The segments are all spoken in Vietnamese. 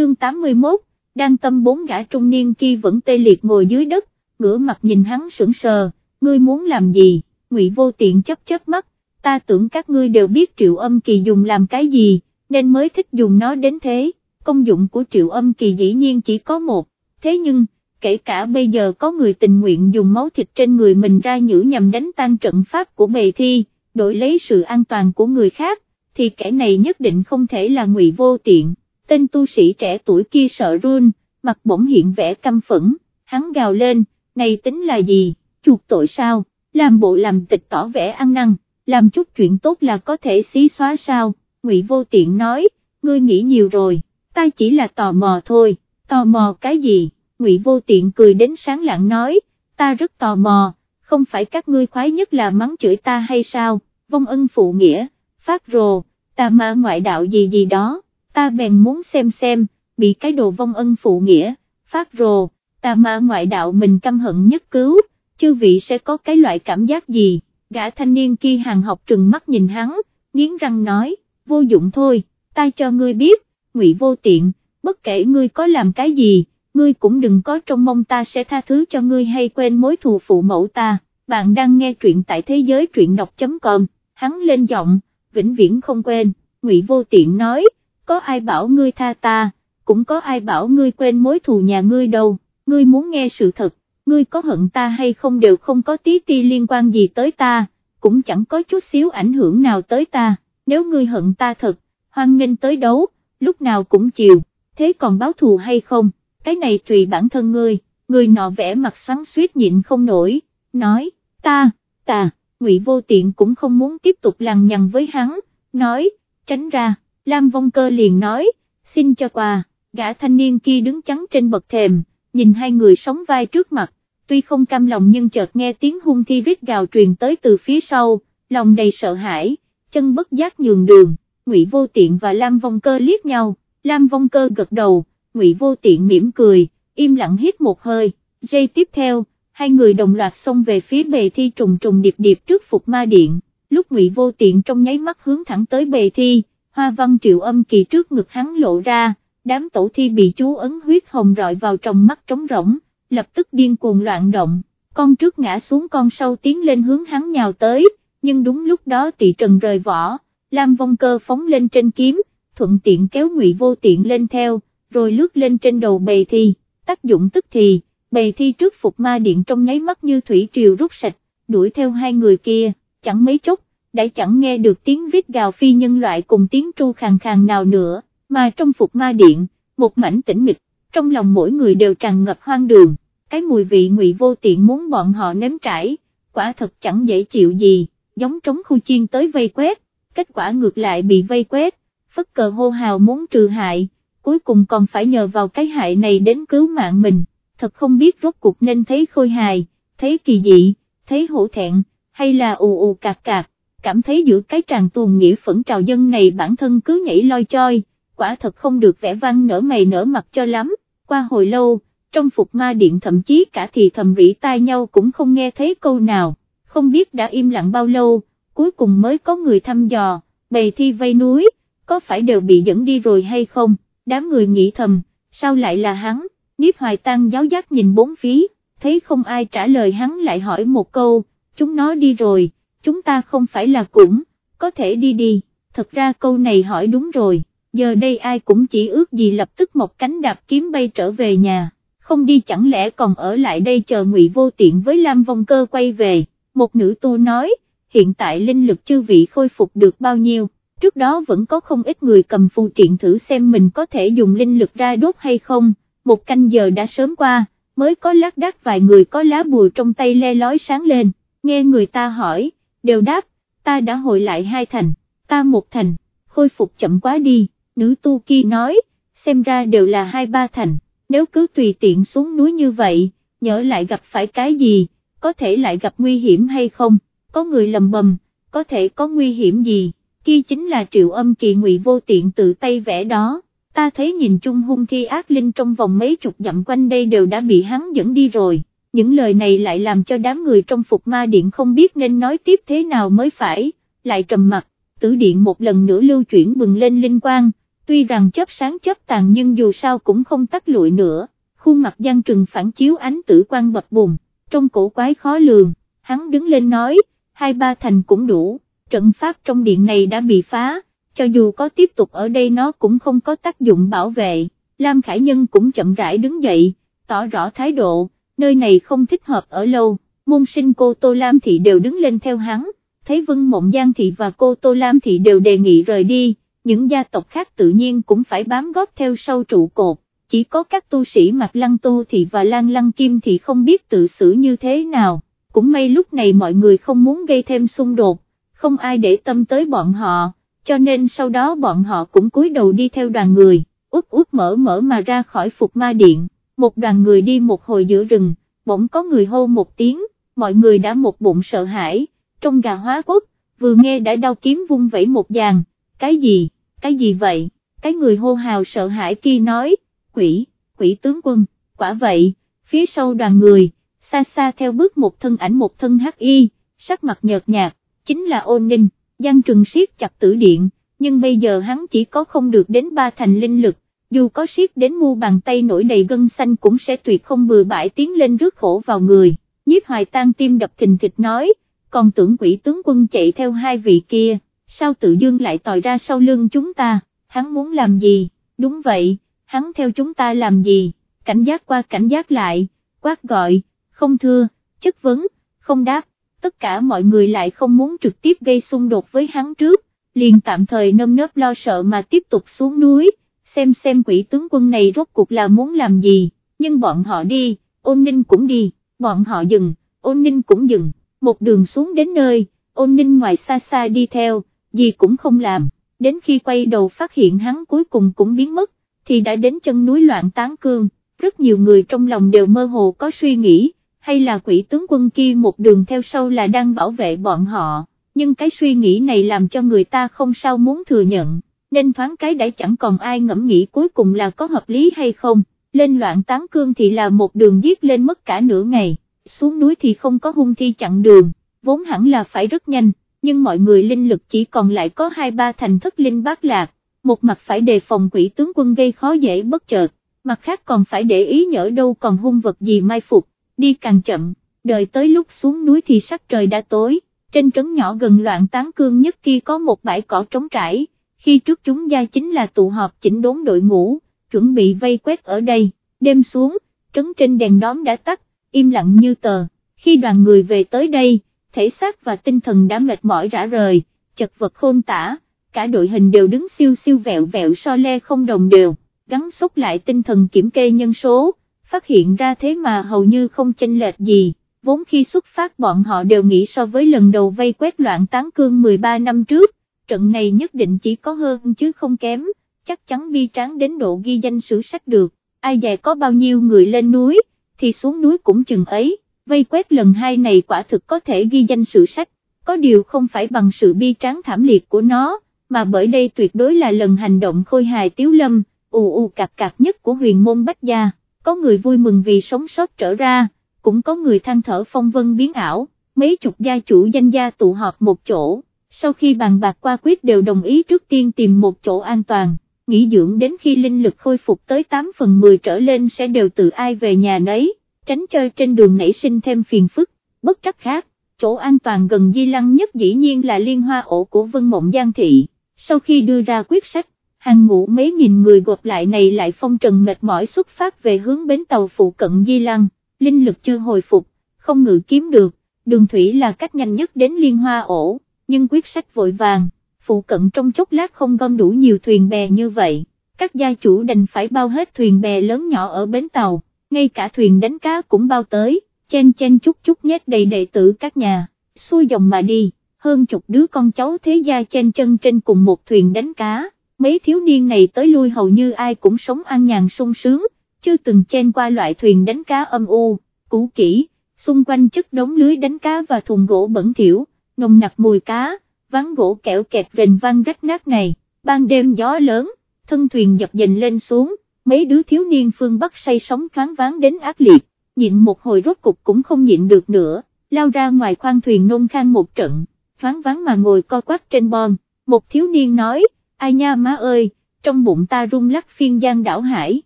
chương 81, đang tâm bốn gã trung niên kia vẫn tê liệt ngồi dưới đất, ngửa mặt nhìn hắn sững sờ, ngươi muốn làm gì, ngụy vô tiện chấp chớp mắt, ta tưởng các ngươi đều biết triệu âm kỳ dùng làm cái gì, nên mới thích dùng nó đến thế, công dụng của triệu âm kỳ dĩ nhiên chỉ có một, thế nhưng, kể cả bây giờ có người tình nguyện dùng máu thịt trên người mình ra nhử nhằm đánh tan trận pháp của bề thi, đổi lấy sự an toàn của người khác, thì kẻ này nhất định không thể là ngụy vô tiện, tên tu sĩ trẻ tuổi kia sợ run, mặt bỗng hiện vẻ căm phẫn, hắn gào lên, này tính là gì, chuộc tội sao, làm bộ làm tịch tỏ vẻ ăn năn, làm chút chuyện tốt là có thể xí xóa sao, ngụy vô tiện nói, ngươi nghĩ nhiều rồi, ta chỉ là tò mò thôi, tò mò cái gì, ngụy vô tiện cười đến sáng lạng nói, ta rất tò mò, không phải các ngươi khoái nhất là mắng chửi ta hay sao, vong ân phụ nghĩa, phát rồ, ta ma ngoại đạo gì gì đó, ta bèn muốn xem xem, bị cái đồ vong ân phụ nghĩa, phát rồ, ta ma ngoại đạo mình căm hận nhất cứu, chư vị sẽ có cái loại cảm giác gì, gã thanh niên kia hàng học trừng mắt nhìn hắn, nghiến răng nói, vô dụng thôi, ta cho ngươi biết, ngụy vô tiện, bất kể ngươi có làm cái gì, ngươi cũng đừng có trông mong ta sẽ tha thứ cho ngươi hay quên mối thù phụ mẫu ta, bạn đang nghe truyện tại thế giới truyện đọc.com, hắn lên giọng, vĩnh viễn không quên, ngụy vô tiện nói, có ai bảo ngươi tha ta, cũng có ai bảo ngươi quên mối thù nhà ngươi đâu, ngươi muốn nghe sự thật, ngươi có hận ta hay không đều không có tí ti liên quan gì tới ta, cũng chẳng có chút xíu ảnh hưởng nào tới ta, nếu ngươi hận ta thật, hoan nghênh tới đấu, lúc nào cũng chịu, thế còn báo thù hay không, cái này tùy bản thân ngươi, người nọ vẽ mặt xoắn suýt nhịn không nổi, nói, ta, ta, ngụy vô tiện cũng không muốn tiếp tục lằng nhằng với hắn, nói, tránh ra, Lam Vong Cơ liền nói, xin cho quà, gã thanh niên kia đứng chắn trên bậc thềm, nhìn hai người sóng vai trước mặt, tuy không cam lòng nhưng chợt nghe tiếng hung thi rít gào truyền tới từ phía sau, lòng đầy sợ hãi, chân bất giác nhường đường, Ngụy Vô Tiện và Lam Vong Cơ liếc nhau, Lam Vong Cơ gật đầu, Ngụy Vô Tiện mỉm cười, im lặng hít một hơi, giây tiếp theo, hai người đồng loạt xông về phía bề thi trùng trùng điệp điệp trước phục ma điện, lúc Ngụy Vô Tiện trong nháy mắt hướng thẳng tới bề thi, hoa văn triệu âm kỳ trước ngực hắn lộ ra, đám tổ thi bị chú ấn huyết hồng rọi vào trong mắt trống rỗng, lập tức điên cuồng loạn động, con trước ngã xuống con sau tiến lên hướng hắn nhào tới, nhưng đúng lúc đó Tỷ trần rời vỏ, Lam Vong Cơ phóng lên trên kiếm, thuận tiện kéo Ngụy Vô Tiện lên theo, rồi lướt lên trên đầu bầy thi, tác dụng tức thì, bầy thi trước phục ma điện trong nháy mắt như thủy triều rút sạch, đuổi theo hai người kia, chẳng mấy chốc, đã chẳng nghe được tiếng rít gào phi nhân loại cùng tiếng tru khàn khàn nào nữa, mà trong phục ma điện, một mảnh tĩnh mịch, trong lòng mỗi người đều tràn ngập hoang đường, cái mùi vị ngụy vô tiện muốn bọn họ nếm trải, quả thật chẳng dễ chịu gì, giống trống khu chiên tới vây quét, kết quả ngược lại bị vây quét, phất cờ hô hào muốn trừ hại, cuối cùng còn phải nhờ vào cái hại này đến cứu mạng mình, thật không biết rốt cuộc nên thấy khôi hài, thấy kỳ dị, thấy hổ thẹn, hay là ù ù cạc cạc, cảm thấy giữa cái tràng tuồng nghĩa phẫn trào dân này bản thân cứ nhảy loi choi, quả thật không được vẻ văn nở mày nở mặt cho lắm, qua hồi lâu, trong phục ma điện thậm chí cả thì thầm rỉ tai nhau cũng không nghe thấy câu nào, không biết đã im lặng bao lâu, cuối cùng mới có người thăm dò, bầy thi vây núi, có phải đều bị dẫn đi rồi hay không, đám người nghĩ thầm, sao lại là hắn, Niếp Hoài Tăng giáo giác nhìn bốn phía, thấy không ai trả lời hắn lại hỏi một câu, chúng nó đi rồi, chúng ta không phải là cũng, có thể đi đi, thật ra câu này hỏi đúng rồi, giờ đây ai cũng chỉ ước gì lập tức một cánh đạp kiếm bay trở về nhà, không đi chẳng lẽ còn ở lại đây chờ ngụy vô tiện với Lam Vong Cơ quay về, một nữ tu nói, hiện tại linh lực chư vị khôi phục được bao nhiêu, trước đó vẫn có không ít người cầm phù triện thử xem mình có thể dùng linh lực ra đốt hay không, một canh giờ đã sớm qua, mới có lác đác vài người có lá bùa trong tay le lói sáng lên, nghe người ta hỏi, đều đáp, ta đã hồi lại hai thành, ta một thành, khôi phục chậm quá đi, nữ tu kia nói, xem ra đều là hai ba thành, nếu cứ tùy tiện xuống núi như vậy, nhỡ lại gặp phải cái gì, có thể lại gặp nguy hiểm hay không, có người lầm bầm, có thể có nguy hiểm gì, kia chính là triệu âm kỳ ngụy vô tiện tự tay vẽ đó, ta thấy nhìn chung hung thi ác linh trong vòng mấy chục dặm quanh đây đều đã bị hắn dẫn đi rồi những lời này lại làm cho đám người trong phục ma điện không biết nên nói tiếp thế nào mới phải, lại trầm mặt, tử điện một lần nữa lưu chuyển bừng lên linh quang, tuy rằng chớp sáng chớp tàn nhưng dù sao cũng không tắt lụi nữa, khuôn mặt Giang Trừng phản chiếu ánh tử quang bập bùng, trong cổ quái khó lường, hắn đứng lên nói, hai ba thành cũng đủ, trận pháp trong điện này đã bị phá, cho dù có tiếp tục ở đây nó cũng không có tác dụng bảo vệ, Lam Khải Nhân cũng chậm rãi đứng dậy, tỏ rõ thái độ, nơi này không thích hợp ở lâu, môn sinh cô Tô Lam Thị đều đứng lên theo hắn, thấy Vân Mộng Giang Thị và cô Tô Lam Thị đều đề nghị rời đi, những gia tộc khác tự nhiên cũng phải bám góp theo sau trụ cột, chỉ có các tu sĩ Mạc Lăng Tô Thị và Lan Lăng Kim Thị không biết tự xử như thế nào, cũng may lúc này mọi người không muốn gây thêm xung đột, không ai để tâm tới bọn họ, cho nên sau đó bọn họ cũng cúi đầu đi theo đoàn người, út út mở mở mà ra khỏi phục ma điện, một đoàn người đi một hồi giữa rừng, bỗng có người hô một tiếng, mọi người đã một bụng sợ hãi, trong gà hóa quốc, vừa nghe đã đau kiếm vung vẩy một dàn, cái gì, cái gì vậy, cái người hô hào sợ hãi kia nói, quỷ, quỷ tướng quân, quả vậy, phía sau đoàn người, xa xa theo bước một thân ảnh một thân hắc y, sắc mặt nhợt nhạt, chính là ôn ninh, Giang Trừng siết chặt tử điện, nhưng bây giờ hắn chỉ có không được đến ba thành linh lực, dù có siết đến mu bàn tay nổi đầy gân xanh cũng sẽ tuyệt không bừa bãi tiến lên rước khổ vào người, nhiếp hoài tan tim đập thình thịch nói, còn tưởng quỷ tướng quân chạy theo hai vị kia, sao tự dương lại tòi ra sau lưng chúng ta, hắn muốn làm gì, đúng vậy, hắn theo chúng ta làm gì, cảnh giác qua cảnh giác lại, quát gọi, không thưa, chất vấn, không đáp, tất cả mọi người lại không muốn trực tiếp gây xung đột với hắn trước, liền tạm thời nâm nớp lo sợ mà tiếp tục xuống núi, xem xem quỷ tướng quân này rốt cuộc là muốn làm gì, nhưng bọn họ đi, ôn ninh cũng đi, bọn họ dừng, ôn ninh cũng dừng, một đường xuống đến nơi, ôn ninh ngoài xa xa đi theo, gì cũng không làm, đến khi quay đầu phát hiện hắn cuối cùng cũng biến mất, thì đã đến chân núi loạn tán cương, rất nhiều người trong lòng đều mơ hồ có suy nghĩ, hay là quỷ tướng quân kia một đường theo sau là đang bảo vệ bọn họ, nhưng cái suy nghĩ này làm cho người ta không sao muốn thừa nhận, nên thoáng cái đã chẳng còn ai ngẫm nghĩ cuối cùng là có hợp lý hay không, lên loạn tán cương thì là một đường giết lên mất cả nửa ngày, xuống núi thì không có hung thi chặn đường, vốn hẳn là phải rất nhanh, nhưng mọi người linh lực chỉ còn lại có hai ba thành thất linh bát lạc, một mặt phải đề phòng quỷ tướng quân gây khó dễ bất chợt, mặt khác còn phải để ý nhỡ đâu còn hung vật gì mai phục, đi càng chậm, đợi tới lúc xuống núi thì sắc trời đã tối, trên trấn nhỏ gần loạn tán cương nhất kia có một bãi cỏ trống trải, khi trước chúng gia chính là tụ họp chỉnh đốn đội ngũ, chuẩn bị vây quét ở đây, đêm xuống, trấn trên đèn đóm đã tắt, im lặng như tờ, khi đoàn người về tới đây, thể xác và tinh thần đã mệt mỏi rã rời, chật vật khôn tả, cả đội hình đều đứng siêu siêu vẹo vẹo so le không đồng đều, gắn xúc lại tinh thần kiểm kê nhân số, phát hiện ra thế mà hầu như không chênh lệch gì, vốn khi xuất phát bọn họ đều nghĩ so với lần đầu vây quét loạn tán cương 13 năm trước, trận này nhất định chỉ có hơn chứ không kém, chắc chắn bi tráng đến độ ghi danh sử sách được, ai dè có bao nhiêu người lên núi, thì xuống núi cũng chừng ấy, vây quét lần hai này quả thực có thể ghi danh sử sách, có điều không phải bằng sự bi tráng thảm liệt của nó, mà bởi đây tuyệt đối là lần hành động khôi hài tiếu lâm, ù ù cạc cạc nhất của huyền môn bách gia có người vui mừng vì sống sót trở ra, cũng có người than thở phong vân biến ảo, mấy chục gia chủ danh gia tụ họp một chỗ, sau khi bàn bạc qua quyết đều đồng ý trước tiên tìm một chỗ an toàn, nghỉ dưỡng đến khi linh lực khôi phục tới 8 phần 10 trở lên sẽ đều tự ai về nhà nấy, tránh chơi trên đường nảy sinh thêm phiền phức, bất trắc khác, chỗ an toàn gần di lăng nhất dĩ nhiên là liên hoa ổ của Vân Mộng Giang Thị, sau khi đưa ra quyết sách, hàng ngũ mấy nghìn người gộp lại này lại phong trần mệt mỏi xuất phát về hướng bến tàu phụ cận Di Lăng, linh lực chưa hồi phục, không ngự kiếm được, đường thủy là cách nhanh nhất đến liên hoa ổ, nhưng quyết sách vội vàng, phụ cận trong chốc lát không gom đủ nhiều thuyền bè như vậy, các gia chủ đành phải bao hết thuyền bè lớn nhỏ ở bến tàu, ngay cả thuyền đánh cá cũng bao tới, chen chen chút chút nhét đầy đệ tử các nhà, xuôi dòng mà đi, hơn chục đứa con cháu thế gia chen chân trên cùng một thuyền đánh cá mấy thiếu niên này tới lui hầu như ai cũng sống an nhàn sung sướng, chưa từng chen qua loại thuyền đánh cá âm u, cũ kỹ, xung quanh chất đống lưới đánh cá và thùng gỗ bẩn thỉu, nồng nặc mùi cá, ván gỗ kẹo kẹt rền vang rách nát này, ban đêm gió lớn, thân thuyền dập dềnh lên xuống, mấy đứa thiếu niên phương Bắc say sóng thoáng ván đến ác liệt, nhịn một hồi rốt cục cũng không nhịn được nữa, lao ra ngoài khoang thuyền nôn khang một trận, thoáng ván mà ngồi co quắp trên bon, một thiếu niên nói, ai nha má ơi, trong bụng ta rung lắc phiên giang đảo hải,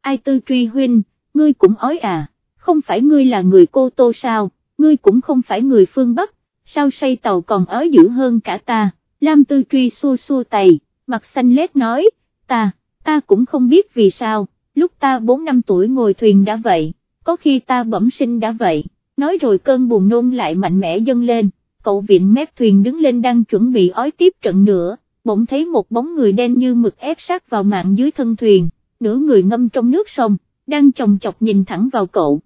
ai tư truy huynh, ngươi cũng ói à, không phải ngươi là người cô tô sao, ngươi cũng không phải người phương Bắc, sao say tàu còn ói dữ hơn cả ta, Lam tư truy xua xua tay, mặt xanh lét nói, ta, ta cũng không biết vì sao, lúc ta 4 năm tuổi ngồi thuyền đã vậy, có khi ta bẩm sinh đã vậy, nói rồi cơn buồn nôn lại mạnh mẽ dâng lên, cậu viện mép thuyền đứng lên đang chuẩn bị ói tiếp trận nữa, bỗng thấy một bóng người đen như mực ép sát vào mạng dưới thân thuyền, nửa người ngâm trong nước sông, đang chồng chọc nhìn thẳng vào cậu,